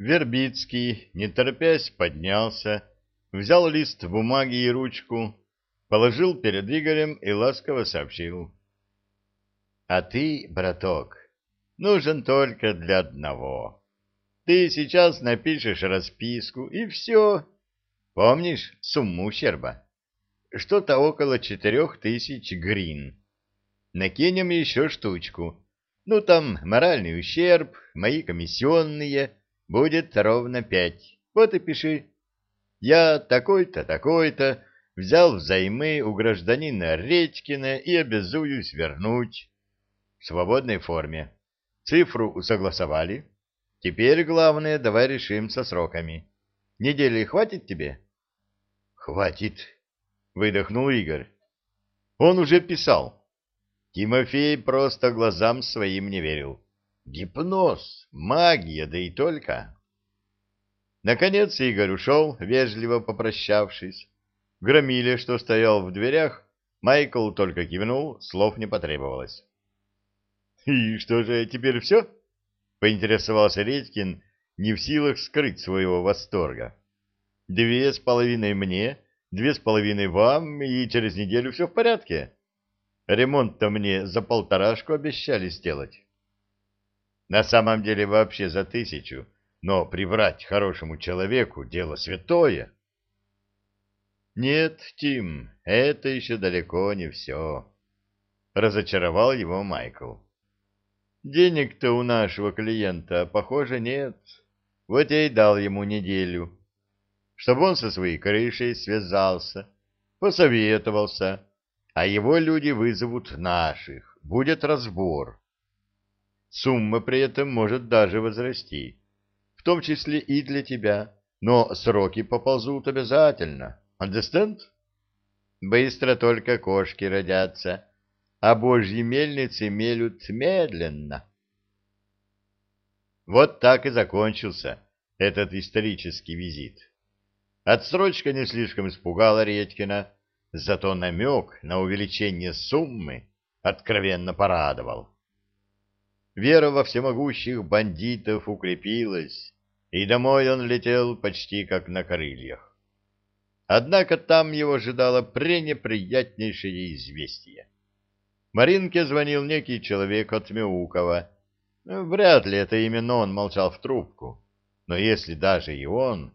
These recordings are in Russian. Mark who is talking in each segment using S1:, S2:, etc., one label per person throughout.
S1: Вербицкий, не торопясь, поднялся, взял лист бумаги и ручку, положил перед Игорем и ласково сообщил. — А ты, браток, нужен только для одного. Ты сейчас напишешь расписку, и все. Помнишь сумму ущерба? Что-то около четырех тысяч грин. Накинем еще штучку. Ну, там моральный ущерб, мои комиссионные — Будет ровно пять. Вот и пиши. Я такой-то, такой-то взял взаймы у гражданина Редькина и обязуюсь вернуть. В свободной форме. Цифру согласовали. Теперь главное, давай решим со сроками. Недели хватит тебе? Хватит, выдохнул Игорь. Он уже писал. Тимофей просто глазам своим не верил. Гипноз, магия, да и только. Наконец Игорь ушел, вежливо попрощавшись. Громиле, что стоял в дверях, Майкл только кивнул, слов не потребовалось. — И что же, теперь все? — поинтересовался Редькин, не в силах скрыть своего восторга. — Две с половиной мне, две с половиной вам, и через неделю все в порядке. Ремонт-то мне за полторашку обещали сделать. На самом деле вообще за тысячу, но приврать хорошему человеку — дело святое. Нет, Тим, это еще далеко не все. Разочаровал его Майкл. Денег-то у нашего клиента, похоже, нет. Вот я и дал ему неделю, чтобы он со своей крышей связался, посоветовался, а его люди вызовут наших, будет разбор. Сумма при этом может даже возрасти, в том числе и для тебя, но сроки поползут обязательно. Understand? Быстро только кошки родятся, а божьи мельницы мелют медленно. Вот так и закончился этот исторический визит. Отсрочка не слишком испугала Редькина, зато намек на увеличение суммы откровенно порадовал. Вера во всемогущих бандитов укрепилась, и домой он летел почти как на крыльях. Однако там его ожидало пренеприятнейшее известие. Маринке звонил некий человек от Мяукова. Вряд ли это именно он молчал в трубку, но если даже и он,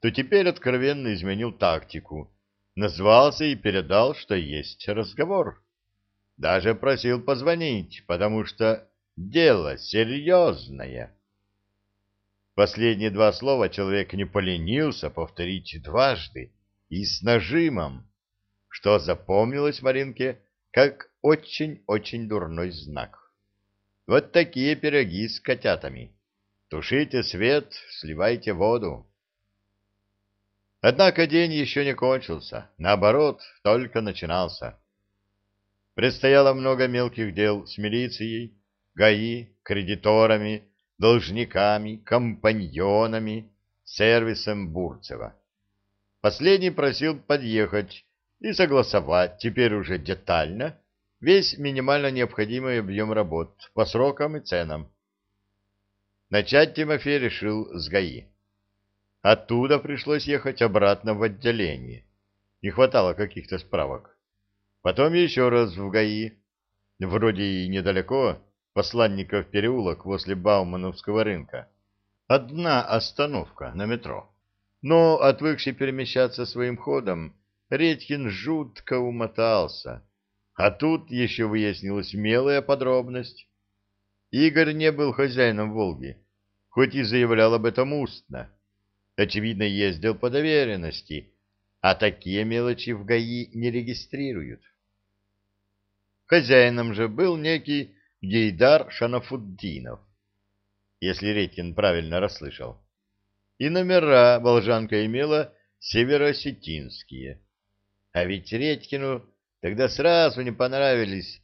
S1: то теперь откровенно изменил тактику, назвался и передал, что есть разговор. Даже просил позвонить, потому что Дело серьезное. Последние два слова человек не поленился повторить дважды и с нажимом, что запомнилось Маринке как очень-очень дурной знак. Вот такие пироги с котятами. Тушите свет, сливайте воду. Однако день еще не кончился, наоборот, только начинался. Предстояло много мелких дел с милицией, ГАИ, кредиторами, должниками, компаньонами, сервисом Бурцева. Последний просил подъехать и согласовать теперь уже детально весь минимально необходимый объем работ по срокам и ценам. Начать Тимофей решил с ГАИ. Оттуда пришлось ехать обратно в отделение. Не хватало каких-то справок. Потом еще раз в ГАИ. Вроде и недалеко, Посланников переулок возле Баумановского рынка. Одна остановка на метро. Но, отвыкший перемещаться своим ходом, Редькин жутко умотался. А тут еще выяснилась милая подробность. Игорь не был хозяином «Волги», хоть и заявлял об этом устно. Очевидно, ездил по доверенности, а такие мелочи в ГАИ не регистрируют. Хозяином же был некий Гейдар Шанафуддинов, если Редькин правильно расслышал. И номера Волжанка имела североосетинские. А ведь Редькину тогда сразу не понравились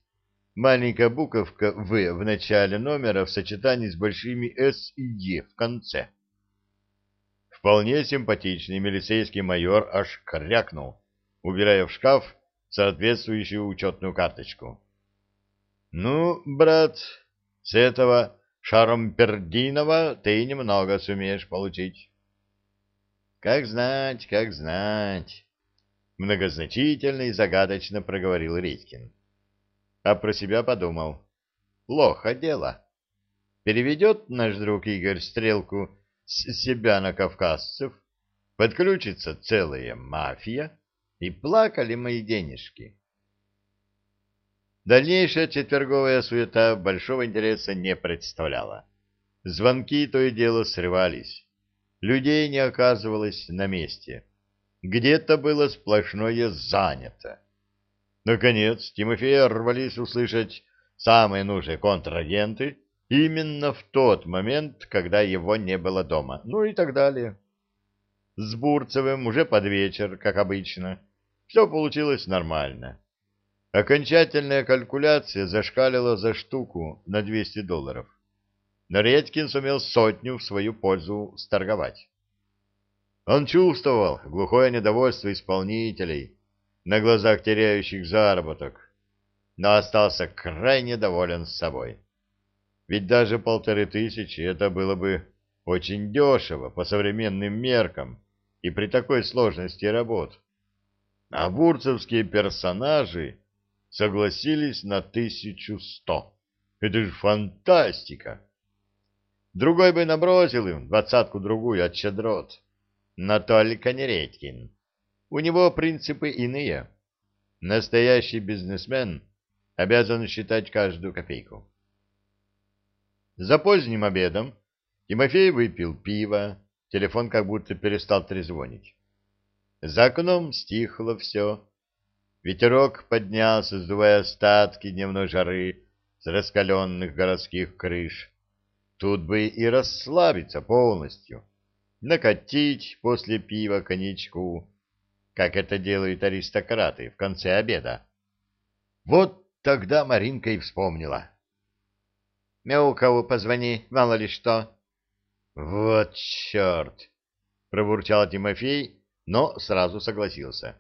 S1: маленькая буковка «В» в начале номера в сочетании с большими «С» и «Е» в конце. Вполне симпатичный милицейский майор аж крякнул, убирая в шкаф соответствующую учетную карточку. Ну, брат, с этого шаром пердиного ты немного сумеешь получить. Как знать, как знать, многозначительно и загадочно проговорил Редькин. А про себя подумал. Плохо дело. Переведет наш друг Игорь стрелку с себя на кавказцев, подключится целая мафия, и плакали мои денежки. Дальнейшая четверговая суета большого интереса не представляла. Звонки то и дело срывались. Людей не оказывалось на месте. Где-то было сплошное занято. Наконец, Тимофея рвались услышать самые нужные контрагенты именно в тот момент, когда его не было дома, ну и так далее. С Бурцевым уже под вечер, как обычно. Все получилось нормально. Окончательная калькуляция зашкалила за штуку на 200 долларов. Но Редькин сумел сотню в свою пользу сторговать. Он чувствовал глухое недовольство исполнителей, на глазах теряющих заработок, но остался крайне доволен собой. Ведь даже полторы тысячи это было бы очень дешево по современным меркам и при такой сложности работ. А бурцевские персонажи согласились на тысячу сто. Это же фантастика! Другой бы набросил им двадцатку-другую от щедрот. Но только не Редькин. У него принципы иные. Настоящий бизнесмен обязан считать каждую копейку. За поздним обедом Тимофей выпил пиво, телефон как будто перестал трезвонить. За окном стихло все, Ветерок поднялся, сдувая остатки дневной жары с раскаленных городских крыш. Тут бы и расслабиться полностью, накатить после пива коньячку, как это делают аристократы в конце обеда. Вот тогда Маринка и вспомнила. «Мяукову позвони, мало ли что». «Вот черт!» — пробурчал Тимофей, но сразу согласился.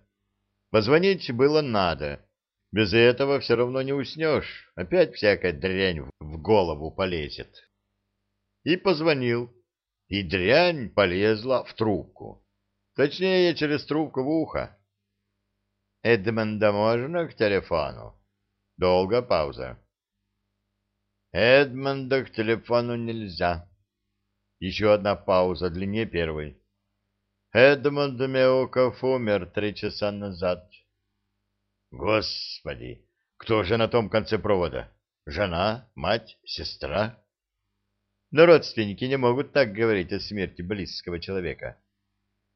S1: Позвонить было надо. Без этого все равно не уснешь. Опять всякая дрянь в голову полезет. И позвонил. И дрянь полезла в трубку. Точнее, через трубку в ухо. Эдмонда можно к телефону? Долго пауза. Эдмонда к телефону нельзя. Еще одна пауза длиннее первой. Эдмонд Меоков умер три часа назад. Господи, кто же на том конце провода? Жена, мать, сестра? Но родственники не могут так говорить о смерти близкого человека.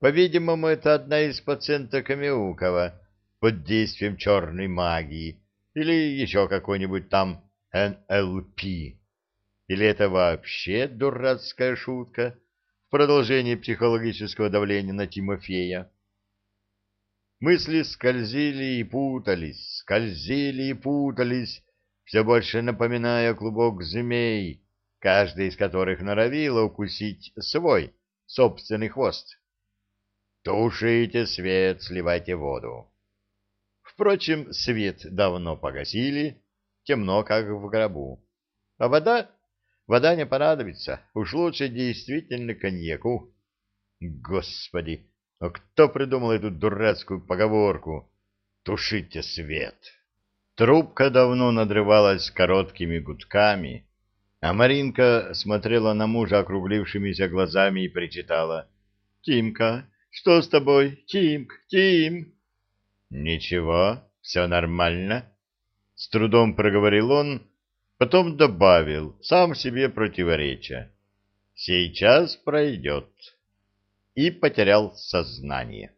S1: По-видимому, это одна из пациенток Меукова под действием черной магии или еще какой-нибудь там НЛП. Или это вообще дурацкая шутка? Продолжение психологического давления на Тимофея. Мысли скользили и путались, скользили и путались, все больше напоминая клубок змей, каждый из которых норовила укусить свой собственный хвост. Тушите свет, сливайте воду. Впрочем, свет давно погасили, темно, как в гробу. А вода Вода не понадобится, уж лучше действительно коньяку. Господи, а кто придумал эту дурацкую поговорку «тушите свет»? Трубка давно надрывалась короткими гудками, а Маринка смотрела на мужа округлившимися глазами и причитала. «Тимка, что с тобой? Тимк, Тим!» «Ничего, все нормально», — с трудом проговорил он, Потом добавил, сам себе противореча. «Сейчас пройдет». И потерял сознание.